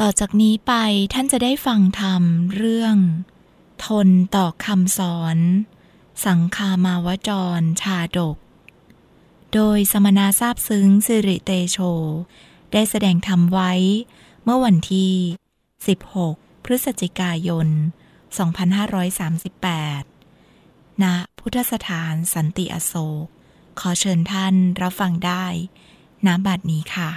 ต่อจากนี้ไปท่านจะได้ฟังธรรมเรื่อง ทนต่อคำสอน สังคามาวจรชาดก โดยสมณะทราบซึ้งสิริเตโช ได้แสดงธรรมไว้ เมื่อวันที่ 16 พฤศจิกายน 2538 ณ พุทธสถานสันติอโศก ขอเชิญท่านรับฟังได้ณบัดนี้ค่ะ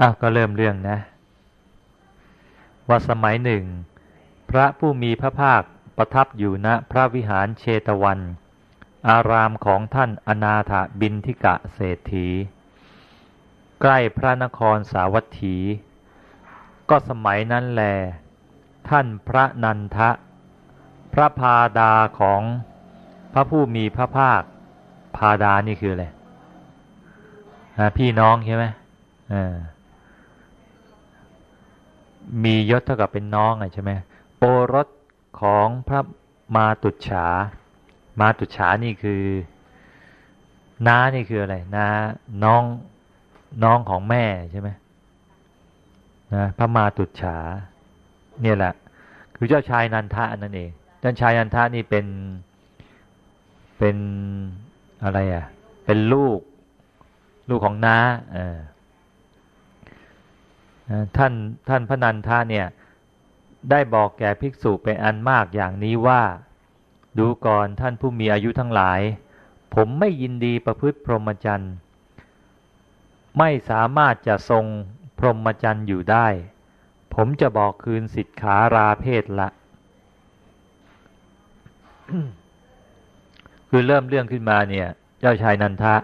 อะก็เริ่มเรื่องนะ ว่าสมัยหนึ่ง พระผู้มีพระภาคประทับอยู่ณพระวิหารเชตวัน อารามของท่านอนาถบินทิกะเศรษฐี ใกล้พระนครสาวัตถี ก็สมัยนั้นแล ท่านพระนันทะ พระพาดาของพระผู้มีพระภาค พาดานี่คืออะไรพี่น้องใช่ไหมอ่า มียศเท่ากับเป็นน้องใช่ไหมโอรสของพระมาตุฉา มาตุฉานี่คือน้านี่คืออะไรน้าน้องน้องของแม่ใช่ไหมนะพระมาตุฉา เนี่ยแหละ คือเจ้าชายนันทะนั่นเองเจ้าชายนันทะนี่เป็นเป็นอะไรอะ เป็นลูก ลูกของน้าเออ ท่านท่านพระนันทาเนี่ยได้บอกแก่ภิกษุเป็นอันมากอย่างนี้ว่า ดูก่อนท่านผู้มีอายุทั้งหลาย ผมไม่ยินดีประพฤติพรหมจรรย์ไม่สามารถจะทรงพรหมจรรย์อยู่ได้ ผมจะบอกคืนสิทขาราเพศละ คือเริ่มเรื่องขึ้นมาเนี่ย เจ้าชายนันทะ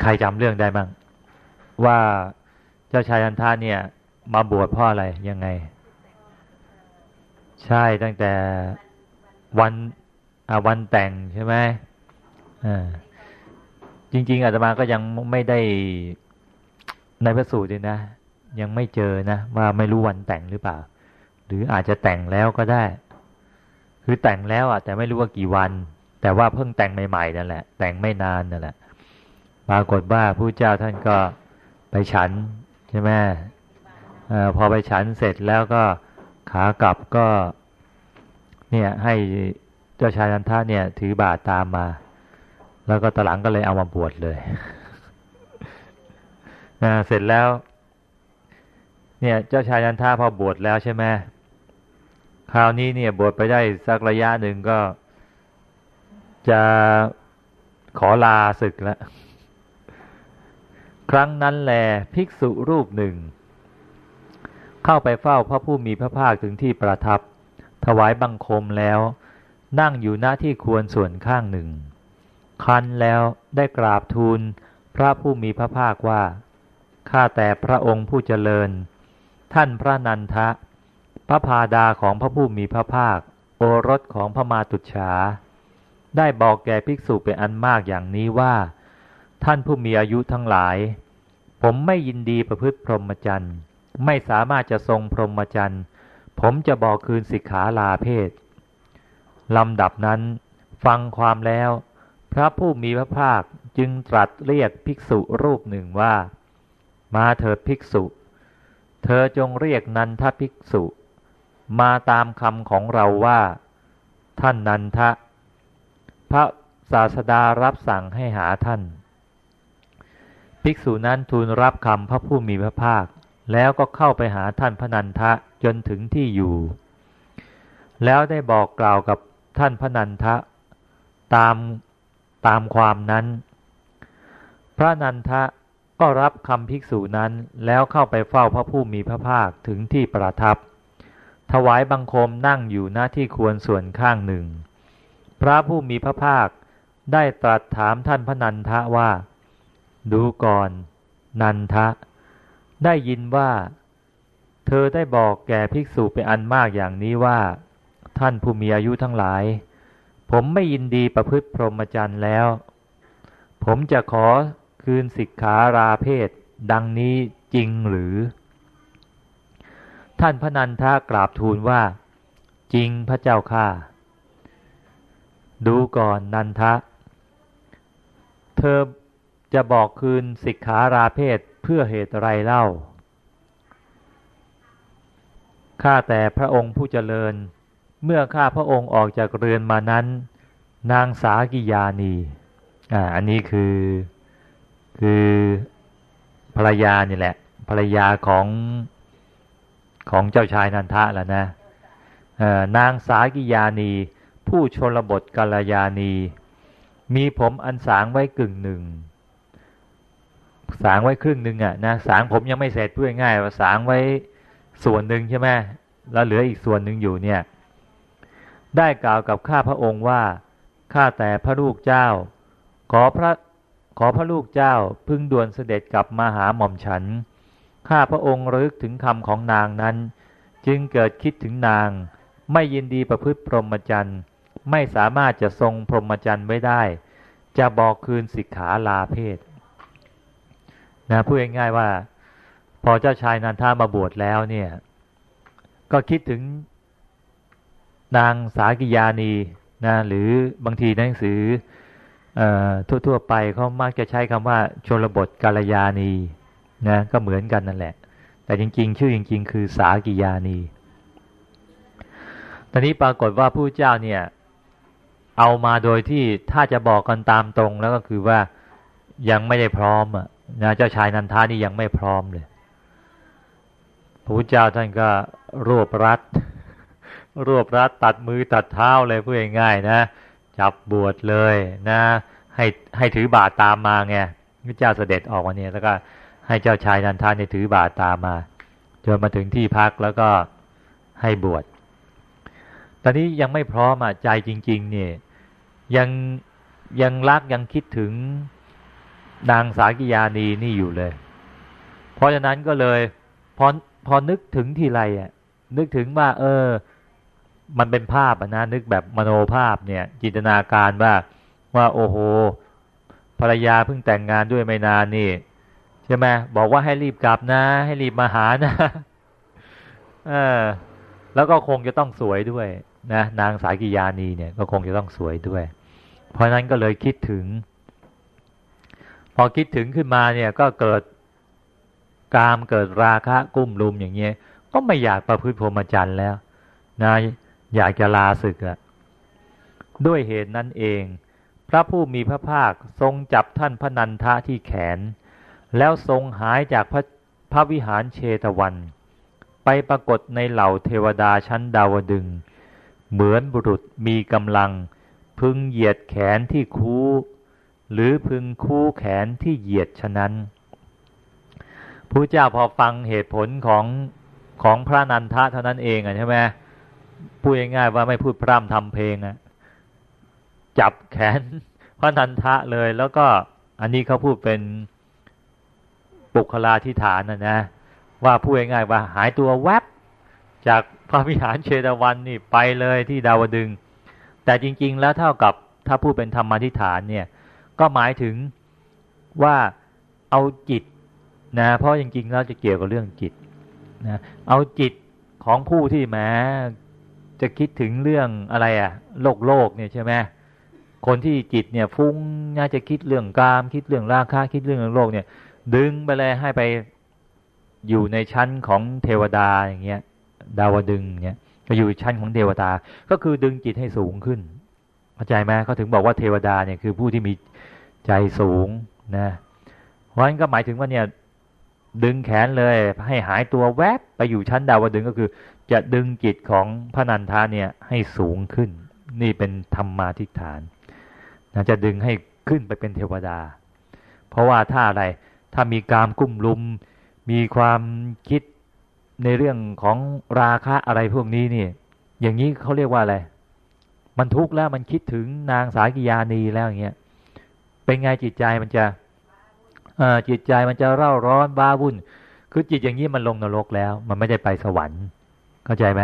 ใครจำเรื่องได้บ้าง ว่าเจ้าชายอันทาเนี่ย มาบวชเพราะอะไรยังไง ใช่ตั้งแต่วันวันแต่งใช่ไหมอ่าจริง ๆอาตมาก็ยังไม่ได้ในพระสูตรเลยนะ ยังไม่เจอนะ ว่าไม่รู้วันแต่งหรือเปล่า หรืออาจจะแต่งแล้วก็ได้ คือแต่งแล้วอะแต่ไม่รู้ว่ากี่วัน แต่ว่าเพิ่งแต่งใหม่ๆนั่นแหละ แต่งไม่นานนั่นแหละปรากฏว่าผู้เจ้าท่านก็ ไปฉันใช่ไหมอพอไปฉันเสร็จแล้วก็ขากลับก็ เนี่ยให้เจ้าชายนันทะเนี่ย ถือบาตรตามมา แล้วก็ตหลังก็เลยเอามาบวชเลยเสร็จแล้ว เนี่ย เจ้าชายนันทะพอบวชแล้วใช่ไหมคราวนี้เนี่ยบวชไปได้สักระยะหนึ่งก็จะขอลาศึกแล้ว ครั้งนั้นแลภิกษุรูปหนึ่ง เข้าไปเฝ้าพระผู้มีพระภาคถึงที่ประทับ ถวายบังคมแล้ว นั่งอยู่หน้าที่ควรส่วนข้างหนึ่งคันแล้วได้กราบทูลพระผู้มีพระภาคว่าข้าแต่พระองค์ผู้เจริญ ท่านพระนันทะ พระพาดาของพระผู้มีพระภาค โอรสของพระมาตุฉาได้บอกแก่ภิกษุเป็นอันมากอย่างนี้ว่า ท่านผู้มีอายุทั้งหลาย ผมไม่ยินดีประพฤติพรหมจรรย์ ไม่สามารถจะทรงพรหมจรรย์ ผมจะบอกคืนสิกขาลาเพศลำดับนั้น ฟังความแล้ว พระผู้มีพระภาคจึงตรัสเรียกภิกษุรูปหนึ่งว่า มาเถิดภิกษุ เธอจงเรียกนันทภิกษุ มาตามคำของเราว่า ท่านนันทะ พระศาสดารับสั่งให้หาท่าน ภิกษุนั้นทูลรับคำพระผู้มีพระภาค แล้วก็เข้าไปหาท่านพนันทะจนถึงที่อยู่ แล้วได้บอกกล่าวกับท่านพนันทะ ตามตามความนั้น พระนันทะก็รับคำภิกษุนั้นแล้วเข้าไปเฝ้าพระผู้มีพระภาคถึงที่ประทับ ถวายบังคมนั่งอยู่หน้าที่ควรส่วนข้างหนึ่ง พระผู้มีพระภาคได้ตรัสถามท่านพนันทะว่า ดูก่อน นันทะ ได้ยินว่า เธอได้บอกแก่ภิกษุเป็นอันมากอย่างนี้ว่า ท่านผู้มีอายุทั้งหลาย ผมไม่ยินดีประพฤติพรหมจรรย์แล้ว ผมจะขอคืนสิกขาราเพศ ดังนี้จริงหรือ ท่านพระนันทากราบทูลว่า จริงพระเจ้าข้าดูก่อนนันทะ เธอ จะบอกคืนสิกขาราเพศเพื่อเหตุไรเล่า ข้าแต่พระองค์ผู้เจริญ เมื่อข้าพระองค์ออกจากเรือนมานั้น นางสากิยานีอ่าอันนี้คือคือภรรยานี่แหละ ภรรยาของของเจ้าชายนันทะแล้วนะนางสากิยานี ผู้ชนบทกาลยานี มีผมอันสางไว้กึ่งหนึ่ง สางไว้ครึ่งหนึ่งอะนะสางผมยังไม่เสร็จพูดง่ายว่าสางไว้ส่วนหนึ่งใช่ไหมแล้วเหลืออีกส่วนหนึ่งอยู่เนี่ย ได้กล่าวกับข้าพระองค์ว่าข้าแต่พระลูกเจ้า ขอพระขอพระลูกเจ้าพึงด่วนเสด็จกลับมาหาหม่อมฉัน ข้าพระองค์รึกถึงคำของนางนั้น จึงเกิดคิดถึงนาง ไม่ยินดีประพฤติพรหมจรรย์ไม่สามารถจะทรงพรหมจรรย์ไว้ได้ จะบอกคืนสิกขาลาเพศ นะพูดง่ายๆว่า พอเจ้าชายนันทามาบวชแล้วเนี่ย ก็คิดถึงนางสากิยานีนะหรือบางทีหนังสือทั่วๆไปเขามักจะใช้คำว่าชนบทกาลยานีนะก็เหมือนกันนั่นแหละ แต่จริง ๆ ชื่อจริง ๆ คือสากิยานีตอนนี้ปรากฏว่าผู้เจ้าเนี่ยเอามาโดยที่ถ้าจะบอกกันตามตรงแล้วก็คือว่ายังไม่ได้พร้อมอะ นะเจ้าชายนันทานี่ยังไม่พร้อมเลยพระพุทธเจ้าท่านก็รวบรัดรวบรัดตัดมือตัดเท้าเลยพูดง่ายๆนะ จับบวชเลยนะ ให้ให้ถือบาตรตามมาไงพระเจ้าเสด็จออกมาเนี่ยแล้วก็ให้เจ้าชายนันทานเนี่ยถือบาตรตามมาจนมาถึงที่พักแล้วก็ให้บวชตอนนี้ยังไม่พร้อมอะใจจริง ๆ เนี่ยยังยังรักยังคิดถึง นางสากิยานีนี่อยู่เลย เพราะฉะนั้นก็เลยพอพอนึกถึงทีไรอะ นึกถึงว่า เออ มันเป็นภาพนะนึกแบบมโนภาพเนี่ย จินตนาการว่าว่าโอ้โหภรรยาเพิ่งแต่งงานด้วยไม่นานนี่ ใช่ไหมบอกว่าให้รีบกลับนะ ให้รีบมาหานะเออแล้วก็คงจะต้องสวยด้วยนะนางสายกิยานีเนี่ย ก็คงจะต้องสวยด้วย เพราะนั้นก็เลยคิดถึง อคิดถึงขึ้นมาเนี่ยก็เกิดกามเกิดราคะกุ้มลุมอย่างเงี้ย ก็ไม่อยากประพฤติพรหมจรรย์แล้วนะอยากจะลาศึกอะด้วยเหตุนั้นเอง พระผู้มีพระภาคทรงจับท่านพระนันทะที่แขน แล้วทรงหายจากพระพระวิหารเชตวัน ไปปรากฏในเหล่าเทวดาชั้นดาวดึง เหมือนบุรุษมีกำลัง พึงเหยียดแขนที่คู หรือพึงคู่แขนที่เหยียดฉะนั้นพระเจ้าพอฟังเหตุผลของของพระนันทะเท่านั้นเองอะใช่ไหมพูดง่ายๆว่าไม่พูดพร่ำทำเพลงอะจับแขนพระนันทะเลย แล้วก็อันนี้เขาพูดเป็นปุคลาธิฐานนะนะ ว่าพูดง่ายๆว่าหายตัวแวบจากพระวิหารเชตวันนี่ไปเลยที่ดาวดึง แต่จริง ๆ แล้วเท่ากับถ้าพูดเป็นธรรมาธิฐานเนี่ย ก็หมายถึงว่าเอาจิตนะเพราะจริงๆแล้วจะเกี่ยวกับเรื่องจิตนะเอาจิตของผู้ที่แม้จะคิดถึงเรื่องอะไรอะโลกโลกเนี่ยใช่ไหมคนที่จิตเนี่ยฟุ้งน่าจะคิดเรื่องกาม คิดเรื่องราคะคิดเรื่องโลกเนี่ย ดึงไปเลยให้ไปอยู่ในชั้นของเทวดาอย่างเงี้ยดาวดึงเนี่ยก็อยู่ชั้นของเทวดา ก็คือดึงจิตให้สูงขึ้นเข้าใจไหมเขาถึงบอกว่าเทวดาเนี่ยคือผู้ที่มี ใจสูงนะเพราะฉะนั้นก็หมายถึงว่าเนี่ยดึงแขนเลยให้หายตัวแวบไปอยู่ชั้นดาวดึงก็คือ จะดึงจิตของพระนันทาเนี่ยให้สูงขึ้น นี่เป็นธรรมาทิฏฐานนะจะดึงให้ขึ้นไปเป็นเทวดา เพราะว่าถ้าอะไรถ้ามีกามกุ้มลุม มีความคิดในเรื่องของราคะอะไรพวกนี้นี่อย่างนี้เขาเรียกว่าอะไร มันทุกข์แล้วมันคิดถึงนางสากิยานีแล้วอย่างเงี้ย เป็นไงจิตใจมันจะจิตใจมันจะเร่าร้อนบ้าวุ่น คือจิตอย่างนี้มันลงนรกแล้ว มันไม่ได้ไปสวรรค์ เข้าใจไหม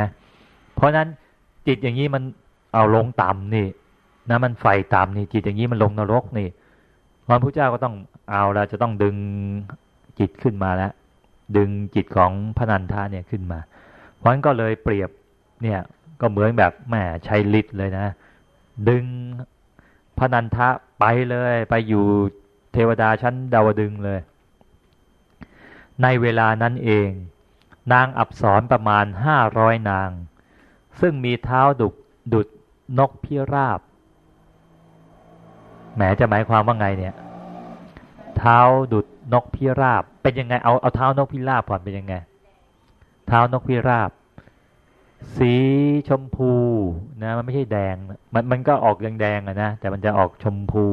เพราะนั้นจิตอย่างนี้มันเอาลงต่ำนี่นะมันไฟต่ำนี่จิตอย่างนี้มันลงนรกนี่พระพุทธเจ้าก็ต้องเอาแล้วจะต้องดึงจิตขึ้นมาแล้วดึงจิตของพระนันทาเนี่ยขึ้นมาเพราะนั้นก็เลยเปรียบเนี่ยก็เหมือนแบบแหมชัยฤทธิ์เลยนะ ดึง พระนันทะไปเลย ไปอยู่เทวดาชั้นดาวดึงเลย ในเวลานั้นเอง นางอับสรประมาณห้าร้อยนาง ซึ่งมีเท้าดุกดุดนกพิราบแหมจะหมายความว่าไงเนี่ย เท้าดุดนกพิราบ เป็นยังไงเอาเอาเท้านกพิราบก่อนเป็นยังไง เท้านกพิราบ สีชมพูนะมันไม่ใช่แดง มันมันก็ออกแดงๆอะนะแต่มันจะออกชมพู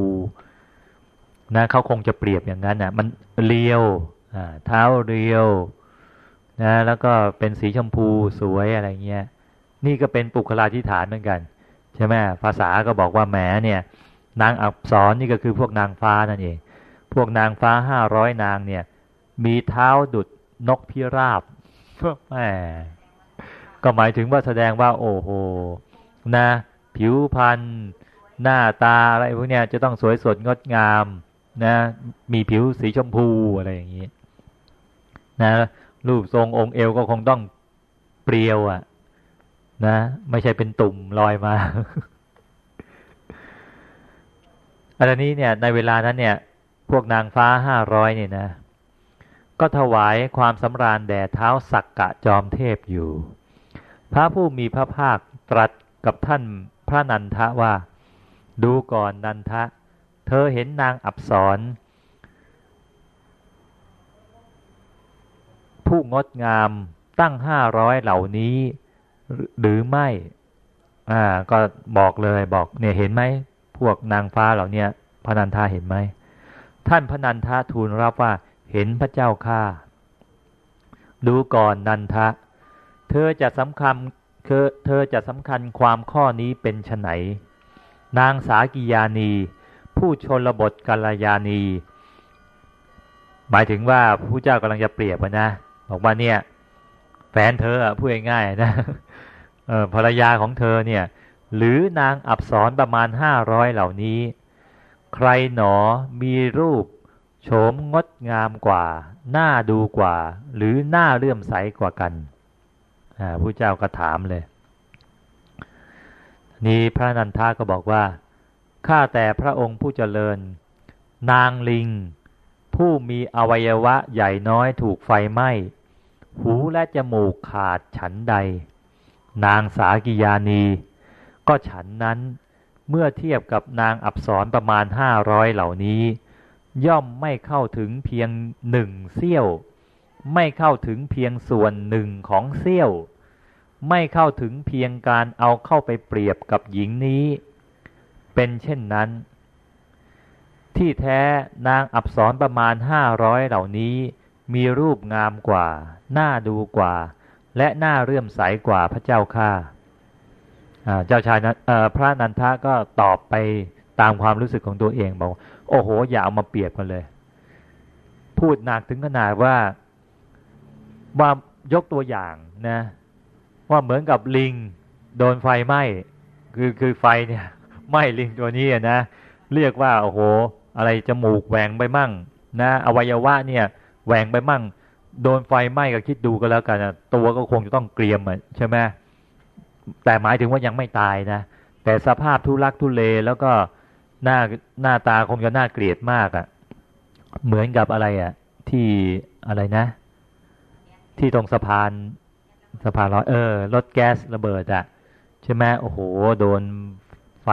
นะเขาคงจะเปรียบอย่างนั้นอะ มันเรียวอ่าเท้าเรียวนะแล้วก็เป็นสีชมพูสวยอะไรเงี้ยนี่ก็เป็นปุคลาธิฐานเหมือนกันใช่ไหมภาษาก็บอกว่าแหมเนี่ย นางอับสรนี่ก็คือพวกนางฟ้านั่นเอง พวกนางฟ้าห้าร้อยนางเนี่ย มีเท้าดุดนกพิราบแหม ก็หมายถึงว่าแสดงว่า โอ้โหนะ ผิวพรรณหน้าตาอะไรพวกเนี้ยจะต้องสวยสดงดงามนะ มีผิวสีชมพูอะไรอย่างนี้นะรูปทรงองค์เอวก็คงต้องเปรียวอะ่ะ นะ ไม่ใช่เป็นตุ่มลอยมาอันนี้เนี่ยในเวลานั้นเนี่ย พวกนางฟ้าห้าร้อยเนี่ยนะ ก็ถวายความสำราญแด่เท้าสักกะจอมเทพอยู่ พระผู้มีพระภาคตรัสกับท่านพระนันทะว่า ดูก่อนนันทะ เธอเห็นนางอับสรผู้งดงามตั้งห้าร้อยเหล่านี้ หรือไม่ อ่า ก็บอกเลยบอก เนี่ยเห็นไหมพวกนางฟ้าเหล่านี้พระนันทาเห็นไหมท่านพระนันทาทูลรับว่าเห็นพระเจ้าข้าดูก่อนนันทะ เธอจะสำคัญเธอจะสำคัญความข้อนี้เป็นไฉนนางสากิยานี ผู้ชนบทกัลยานีหมายถึงว่าผู้เจ้ากำลังจะเปรียบนะบอกว่าเนี่ย แฟนเธอพูดง่ายๆนะภรรยาของเธอเนี่ย หรือนางอับสรประมาณห้าร้อยเหล่านี้ ใครหนอมีรูปโฉมงดงามกว่า หน่าดูกว่า หรือหน่าเลื่อมใสกว่ากัน ผู้เจ้าก็ถามเลย นี่พระนันทาก็บอกว่า ข้าแต่พระองค์ผู้เจริญ นางลิง ผู้มีอวัยวะใหญ่น้อยถูกไฟไหม้ หูและจมูกขาดฉันใด นางสากิยานี ก็ฉันนั้นเมื่อเทียบกับนางอับสรประมาณห้าร้อยเหล่านี้ ย่อมไม่เข้าถึงเพียงหนึ่งเสี้ยว ไม่เข้าถึงเพียงส่วนหนึ่งของเสี้ยว ไม่เข้าถึงเพียงการเอาเข้าไปเปรียบกับหญิงนี้ เป็นเช่นนั้น ที่แท้นางอับสรประมาณห้าร้อยเหล่านี้ มีรูปงามกว่า น่าดูกว่า และน่าเรื่มใสกว่าพระเจ้าข้าเจ้าชายพระนันทะก็ตอบไปตามความรู้สึกของตัวเองบอกโอ้โห อย่าเอามาเปรียบกันเลย พูดหนักถึงขนาดว่าว่ายกตัวอย่างนะ ว่าเหมือนกับลิงโดนไฟไหม้คือคือไฟเนี่ยไหม้ลิงตัวนี้นะ เรียกว่าโอ้โห อะไรจมูกแหวงไปมั่ง นะ อวัยวะเนี่ยแหวงไปมั่ง โดนไฟไหม้ก็คิดดูก็แล้วกันตัวก็คงจะต้องเกรียมใช่ไหมแต่หมายถึงว่ายังไม่ตายนะ แต่สภาพทุลักทุเลแล้วก็หน้าหน้าตาคงจะน่าเกลียดมากอะ่ะ เหมือนกับอะไรอะ่ะ ที่อะไรนะ ที่ตรงสะพาน สะพานลอยเออรถแก๊สระเบิดอะ่ะใช่ไหมโอ้โห โดนไฟ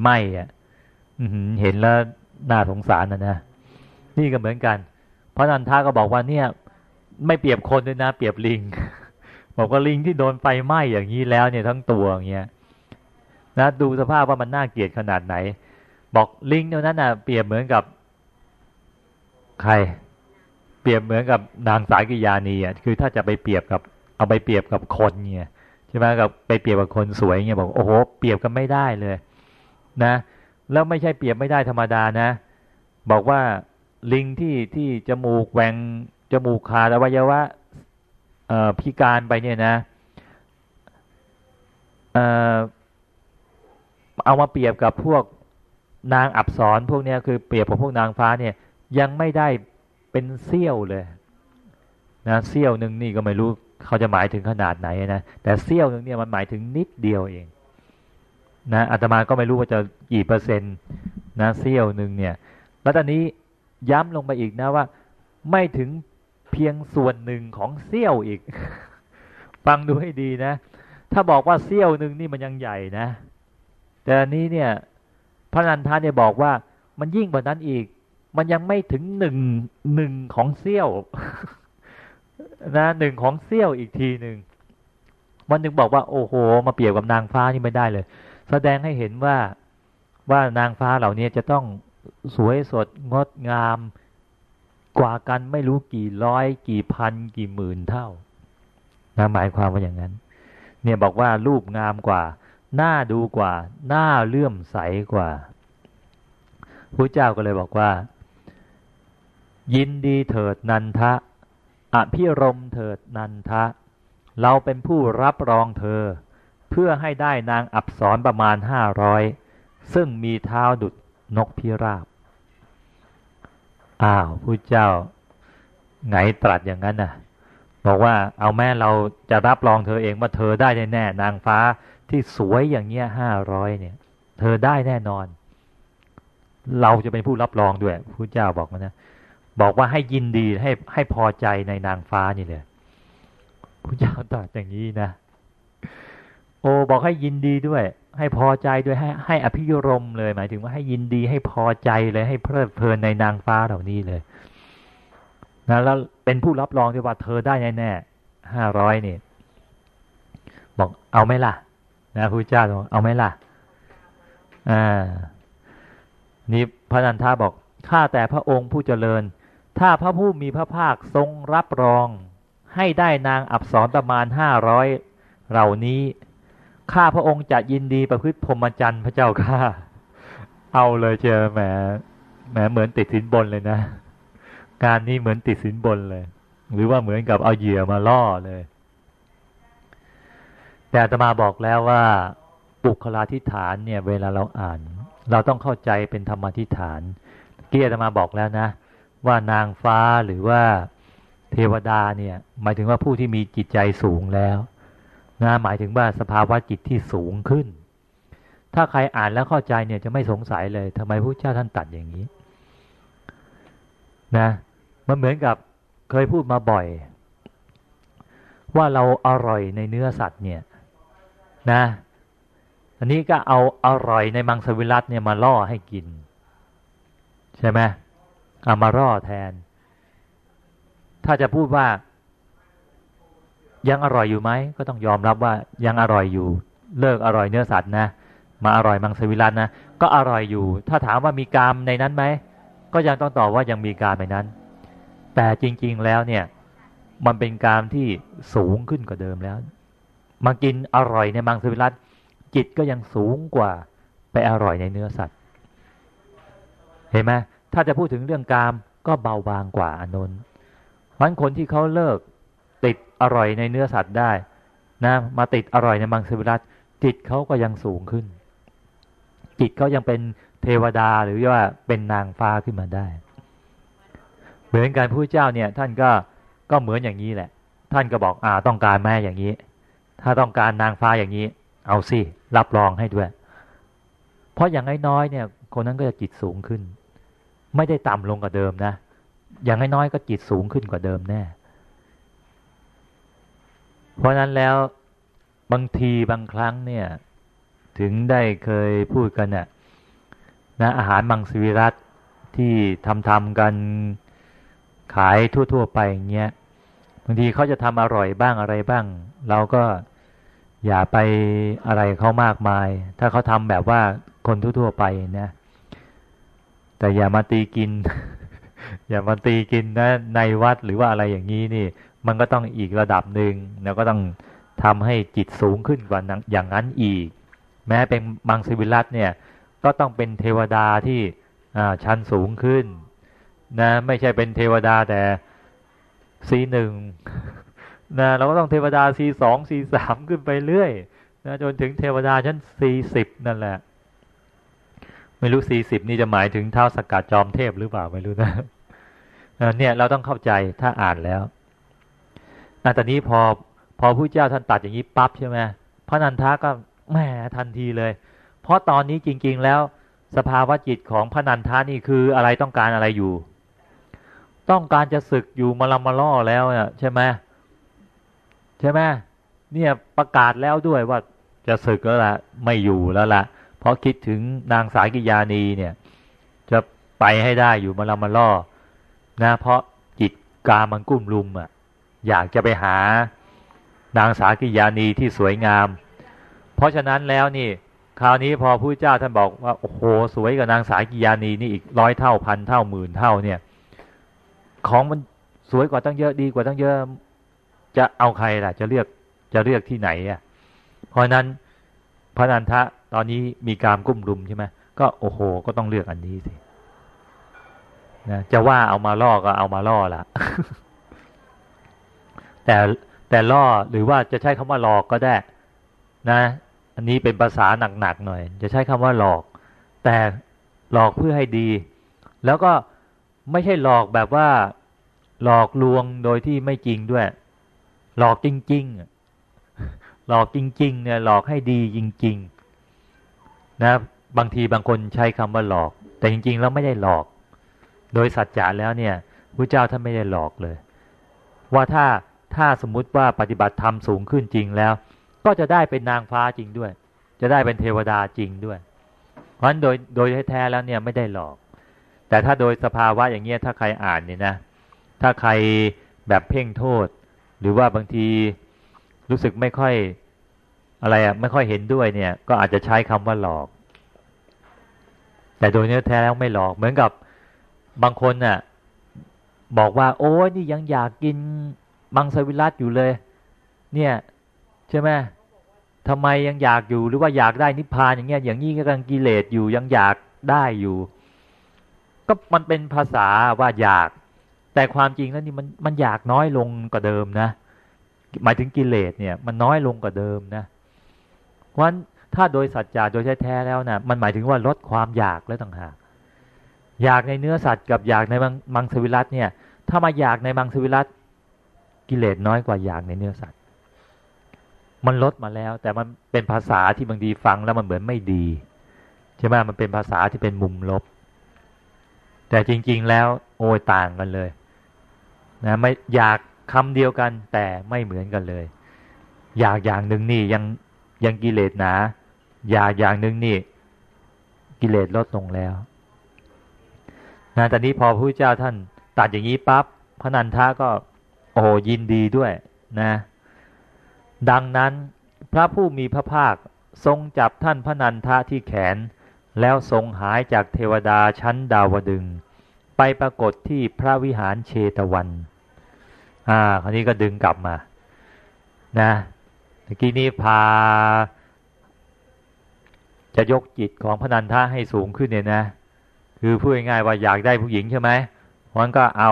ไหม้อะ่ะเห็นแล้วน่าสงสารนะนะนี่ก็เหมือนกัน พระนันทาก็บอกว่าเนี่ย ไม่เปรียบคนด้วยนะ เปรียบลิง บอกว่าลิงที่โดนไฟไหม้อย่างนี้แล้วเนี่ยทั้งตัวอย่างเงี้ยนะดูสภาพว่ามันน่าเกลียดขนาดไหน บอกลิงตัวนั้นน่ะเปรียบเหมือนกับ ใคร เปรียบเหมือนกับนางสายกิยานีอะคือถ้าจะไปเปรียบกับ เอาไปเปรียบกับคนเนี่ยใช่ไหมกับไปเปรียบกับคนสวยเงี้ยบอกโอ้โหเปรียบกันไม่ได้เลย นะ แล้วไม่ใช่เปรียบไม่ได้ธรรมดานะ บอกว่าลิงที่ที่จมูกแหวงจมูกขาดอวัยวะพิการไปเนี่ยนะเอามาเปรียบกับพวกนางอับสรพวกเนี้ยคือเปรียบกับพวกนางฟ้าเนี่ยยังไม่ได้เป็นเสี้ยวเลยนะเสี้ยวหนึ่งนี่ก็ไม่รู้ เขาจะหมายถึงขนาดไหนนะแต่เสี้ยวหนึ่งเนี่ยมันหมายถึงนิดเดียวเองนะอาตมาก็ไม่รู้ว่าจะกี่เปอร์เซ็นต์นะเสี้ยวหนึ่งเนี่ยแล้วตอนนี้ย้ำลงไปอีกนะว่า ไม่ถึงเพียงส่วนหนึ่งของเสี้ยวอีก ฟังดูให้ดีนะ ถ้าบอกว่าเสี้ยวหนึ่งนี่มันยังใหญ่นะ แต่อันนี้เนี่ยพระนันทาเนี่ยบอกว่ามันยิ่งกว่านั้นอีก มันยังไม่ถึงหนึ่งหนึ่งของเสี้ยว นะหนึ่งของเสี้ยวอีกทีหนึ่งวันหนึ่งบอกว่าโอ้โห มาเปรียบกับนางฟ้านี่ไม่ได้เลย แสดงให้เห็นว่าว่านางฟ้าเหล่านี้จะต้องสวยสดงดงาม กว่ากันไม่รู้กี่ร้อย กี่พัน กี่หมื่นเท่านะหมายความว่าอย่างนั้น เนี่ยบอกว่ารูปงามกว่า หน้าดูกว่า หน้าเลื่อมใสกว่าพระเจ้าก็เลยบอกว่า ยินดีเถิดนันทะ อภิรมเถิดนันทะ เราเป็นผู้รับรองเธอ เพื่อให้ได้นางอับสรประมาณห้าร้อยซึ่งมีเท้าดุดนกพิราบ อ้าวผู้เจ้า ไงตรัสอย่างนั้นน่ะ บอกว่าเอาแม่เราจะรับรองเธอเองว่าเธอได้แน่นางฟ้าที่สวยอย่างเงี้ยห้าร้อยเนี่ย เธอได้แน่นอน เราจะเป็นผู้รับรองด้วยพระเจ้าบอกมานะ บอกว่าให้ยินดีให้ให้พอใจในนางฟ้านี่เลยพระเจ้าตรัสอย่างนี้นะ โอ้บอกให้ยินดีด้วย ให้พอใจด้วยให้ให้อภิยรมเลย หมายถึงว่าให้ยินดีให้พอใจเลยให้เพลิดเพลินในนางฟ้าเหล่านี้เลยนะแล้วเป็นผู้รับรองด้วยว่าเธอได้แน่ห้าร้อยนี่บอกเอาไหมล่ะ นะพระเจ้าบอกเอาไหมล่ะอ่านี่พระนันทาบอกข้าแต่พระองค์ผู้เจริญ ถ้าพระผู้มีพระภาคทรงรับรอง ให้ได้นางอับสรประมาณห้าร้อยเหล่านี้ ข้าพระองค์จะยินดีประพฤติพรหมจรรย์พระเจ้าข้าเอาเลยเจอแหมแหมเหมือนติดสินบนเลยนะการนี้เหมือนติดสินบนเลย หรือว่าเหมือนกับเอาเหยื่อมาล่อเลย แต่ตมาบอกแล้วว่าบุคลาธิฐานเนี่ย เวลาเราอ่าน เราต้องเข้าใจเป็นธรรมธิฐานเกียรตมาบอกแล้วนะ ว่านางฟ้าหรือว่าเทวดาเนี่ยหมายถึงว่าผู้ที่มีจิตใจสูงแล้วนะหมายถึงว่าสภาวะจิตที่สูงขึ้น ถ้าใครอ่านแล้วเข้าใจเนี่ยจะไม่สงสัยเลยทำไมพระเจ้าท่านตัดอย่างนี้นะมันเหมือนกับเคยพูดมาบ่อย ว่าเราอร่อยในเนื้อสัตว์เนี่ยนะ อันนี้ก็เอาอร่อยในมังสวิรัตเนี่ยมาล่อให้กิน ใช่ไหม เอามาล่อแทน ถ้าจะพูดว่า ยังอร่อยอยู่ไหม ก็ต้องยอมรับว่ายังอร่อยอยู่ เลิกอร่อยเนื้อสัตว์นะ มาอร่อยมังสวิรัตนะ ก็อร่อยอยู่ ถ้าถามว่ามีกามในนั้นไหม ก็ยังต้องตอบว่ายังมีกามในนั้น แต่จริง ๆ แล้วเนี่ย มันเป็นกามที่สูงขึ้นกว่าเดิมแล้ว มากินอร่อยในมังสวิรัตจิตก็ยังสูงกว่าไปอร่อยในเนื้อสัตว์ เห็นไหม ถ้าจะพูดถึงเรื่องกามก็เบาบางกว่าอนนท์เพราะคนที่เขาเลิกติดอร่อยในเนื้อสัตว์ได้นะมาติดอร่อยในมังสวิรัตจิตเขาก็ยังสูงขึ้น จิตเขายังเป็นเทวดาหรือว่าเป็นนางฟ้าขึ้นมาได้ เหมือนการผู้เจ้าเนี่ย ท่านก็ก็เหมือนอย่างนี้แหละ ท่านก็บอกอ่าต้องการแม่อย่างนี้ ถ้าต้องการนางฟ้าอย่างนี้ เอาสิรับรองให้ด้วย เพราะอย่างน้อยๆเนี่ย คนนั้นก็จะจิตสูงขึ้น ไม่ได้ต่ำลงกว่าเดิมนะ อย่างน้อยๆก็จิตสูงขึ้นกว่าเดิมแน่ เพราะนั้นแล้วบางทีบางครั้งเนี่ย ถึงได้เคยพูดกันเนี่ยนะอาหารมังสวิรัตที่ทำทำกันขายทั่ว ๆ ไปอย่างเงี้ยบางทีเขาจะทำอร่อยบ้างอะไรบ้าง เราก็อย่าไปอะไรเขามากมาย ถ้าเขาทำแบบว่าคนทั่ว ๆ ไปนะ แต่อย่ามาตีกิน อย่ามาตีกินนะในวัดหรือว่าอะไรอย่างนี้นี่ มันก็ต้องอีกระดับหนึ่งแล้วก็ต้องทำให้จิตสูงขึ้นกว่าอย่างนั้นอีก แม้เป็นมังสวิรัตเนี่ย ก็ต้องเป็นเทวดาที่ชั้นสูงขึ้นนะไม่ใช่เป็นเทวดาแต่ซีหนึ่งนะเราก็ต้องเทวดาซีสองซีสามขึ้นไปเรื่อยนะจนถึงเทวดาชั้นสี่สิบนั่นแหละ ไม่รู้สี่สิบนี่จะหมายถึงเท้าสกัดจอมเทพหรือเปล่าไม่รู้นะเนี่ยเราต้องเข้าใจถ้าอ่านแล้วอตอนนี้พอพอผู้เจ้าท่านตัดอย่างนี้ปั๊บใช่ไหมพระนันทาก็แหมทันทีเลย เพราะตอนนี้จริง ๆ แล้วสภาวะจิตของพระนันทานี่คืออะไรต้องการอะไรอยู่ ต้องการจะศึกอยู่มาลามาล่อแล้วเนี่ยใช่ไหมใช่ไหมเนี่ยประกาศแล้วด้วยว่าจะศึกแล้วล่ะไม่อยู่แล้วล่ะ เพราะคิดถึงนางสายกิยานีเนี่ย จะไปให้ได้อยู่มาลามาล่อนะเพราะจิตกามันกุ้มลุมอะอยากจะไปหานางสากิยานีที่สวยงาม เพราะฉะนั้นแล้วนี่ คราวนี้พอผู้เจ้าท่านบอกว่า โอ้โห สวยกับนางสากิยานีนี่อีกร้อยเท่าพันเท่าหมื่นเท่าเนี่ย ของมันสวยกว่าตั้งเยอะดีกว่าตั้งเยอะจะเอาใครล่ะ จะเลือกจะเลือกที่ไหนอะเพราะนั้นพระนันทะ ตอนนี้มีการกุ้มรุมใช่ไหมก็โอ้โห ก็ต้องเลือกอันนี้สินะจะว่าเอามาล่อก็เอามาล่อละแต่แต่ล่อหรือว่าจะใช้คำว่าหลอกก็ได้ นะ อันนี้เป็นภาษาหนักๆหน่อย จะใช้คำว่าหลอก แต่หลอกเพื่อให้ดี แล้วก็ไม่ใช่หลอกแบบว่า หลอกลวงโดยที่ไม่จริงด้วย หลอกจริง ๆ หลอกจริง ๆ เนี่ย หลอกให้ดีจริง ๆ นะบางทีบางคนใช้คำว่าหลอก แต่จริงๆแล้วไม่ได้หลอก โดยสัจจะแล้วเนี่ยพระเจ้าท่านไม่ได้หลอกเลย ว่าถ้าถ้าสมมุติว่าปฏิบัติธรรมสูงขึ้นจริงแล้ว ก็จะได้เป็นนางฟ้าจริงด้วย จะได้เป็นเทวดาจริงด้วย เพราะฉะนั้นโดยโดยแท้แล้วเนี่ยไม่ได้หลอก แต่ถ้าโดยสภาวะอย่างเงี้ยถ้าใครอ่านเนี่ยนะ ถ้าใครแบบเพ่งโทษ หรือว่าบางทีรู้สึกไม่ค่อย อะไรอะไม่ค่อยเห็นด้วยเนี่ย ก็อาจจะใช้คำว่าหลอก แต่โดยเนื้อแท้แล้วไม่หลอก เหมือนกับบางคนน่ะ บอกว่า โอ้ยนี่ยังอยากกินมังสวิรัตอยู่เลย เนี่ย ใช่ไหมทำไมยังอยากอยู่หรือว่าอยากได้นิพพานอย่างเงี้ย อย่างนี้ก็กำลังกิเลสอยู่ยังอยากได้อยู่ ก็มันเป็นภาษาว่าอยาก แต่ความจริงแล้วนี่มันมันอยากน้อยลงกว่าเดิมนะหมายถึงกิเลสเนี่ย มันน้อยลงกว่าเดิมนะ เพราะฉะนั้นถ้าโดยสัจจะโดยแท้แล้วนะมันหมายถึงว่าลดความอยากแล้วต่างหากอยากในเนื้อสัตว์กับอยากในมังสวิรัตเนี่ย ถ้ามาอยากในมังสวิรัตกิเลสน้อยกว่าอยากในเนื้อสัตว์ มันลดมาแล้ว แต่มันเป็นภาษาที่บางทีฟังแล้วมันเหมือนไม่ดีใช่ไหมมันเป็นภาษาที่เป็นมุมลบ แต่จริง ๆ แล้วโอ้ยต่างกันเลยนะไม่อยากคำเดียวกันแต่ไม่เหมือนกันเลย อยากอย่างหนึ่งนี่ยัง ยังกิเลสหนา อยากอย่างหนึ่งนี่ กิเลสลดลงแล้วนะแตอนนี้พอพระเจ้าท่านตัดอย่างนี้ปั๊บพระนันทาก็โอ้ยินดีด้วยนะ ดังนั้นพระผู้มีพระภาคทรงจับท่านพระนันทะที่แขน แล้วทรงหายจากเทวดาชั้นดาวดึง ไปปรากฏที่พระวิหารเชตวัน อ่า คราวนี้ก็ดึงกลับมา นะ เมื่อกี้นี้พา จะยกจิตของพนันทะให้สูงขึ้นเนี่ยนะ คือพูดง่ายๆว่าอยากได้ผู้หญิงใช่ไหมวันก็เอา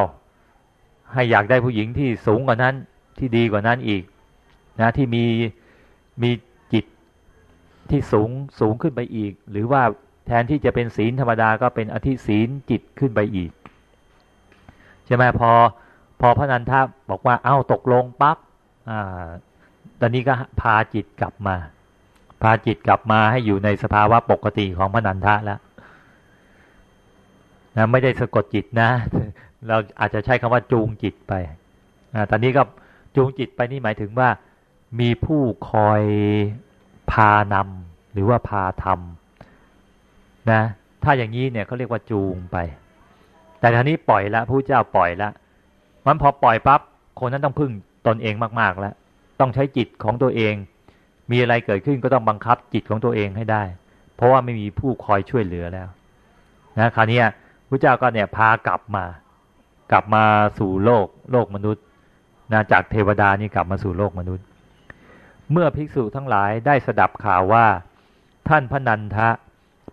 ให้อยากได้ผู้หญิงที่สูงกว่านั้นที่ดีกว่านั้นอีก นะที่มีมีจิตที่สูงสูงขึ้นไปอีก หรือว่าแทนที่จะเป็นศีลธรรมดาก็เป็นอธิศีลจิตขึ้นไปอีกใช่ไหมพอพอพระนันทาบอกว่าเอ้าตกลงปับ๊บอ่า ตอนนี้ก็พาจิตกลับมา พาจิตกลับมาให้อยู่ในสภาวะปกติของพระนันทะแล้วนะไม่ได้สะกดจิตนะ เราอาจจะใช้คำว่าจูงจิตไปอตอนนี้ก็จูงจิตไปนี่หมายถึงว่า มีผู้คอยพานำหรือว่าพาทำนะ ถ้าอย่างนี้เนี่ยเขาเรียกว่าจูงไป แต่ทีนี้ปล่อยแล้วผู้เจ้าปล่อยแล้วมันพอปล่อยปั๊บคนนั้นต้องพึ่งตนเองมาก ๆ แล้ว ต้องใช้จิตของตัวเอง มีอะไรเกิดขึ้นก็ต้องบังคับจิตของตัวเองให้ได้ เพราะว่าไม่มีผู้คอยช่วยเหลือแล้วนะคราวนี้พระเจ้าก็เนี่ยพากลับมา กลับมาสู่โลกโลกมนุษย์นะจากเทวดานี่กลับมาสู่โลกมนุษย์ เมื่อภิกษุทั้งหลายได้สดับข่าวว่า ท่านพนันทะ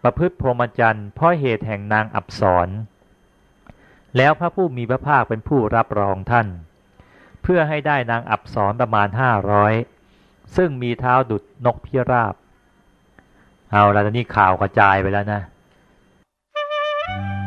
ประพฤติพรหมจรรย์เพราะเหตุแห่งนางอับสรแล้วพระผู้มีพระภาคเป็นผู้รับรองท่าน เพื่อให้ได้นางอับสรประมาณห้าร้อยซึ่งมีเท้าดุดนกพิราบ เอาแล้วนี่ข่าวกระจายไปแล้วนะ thank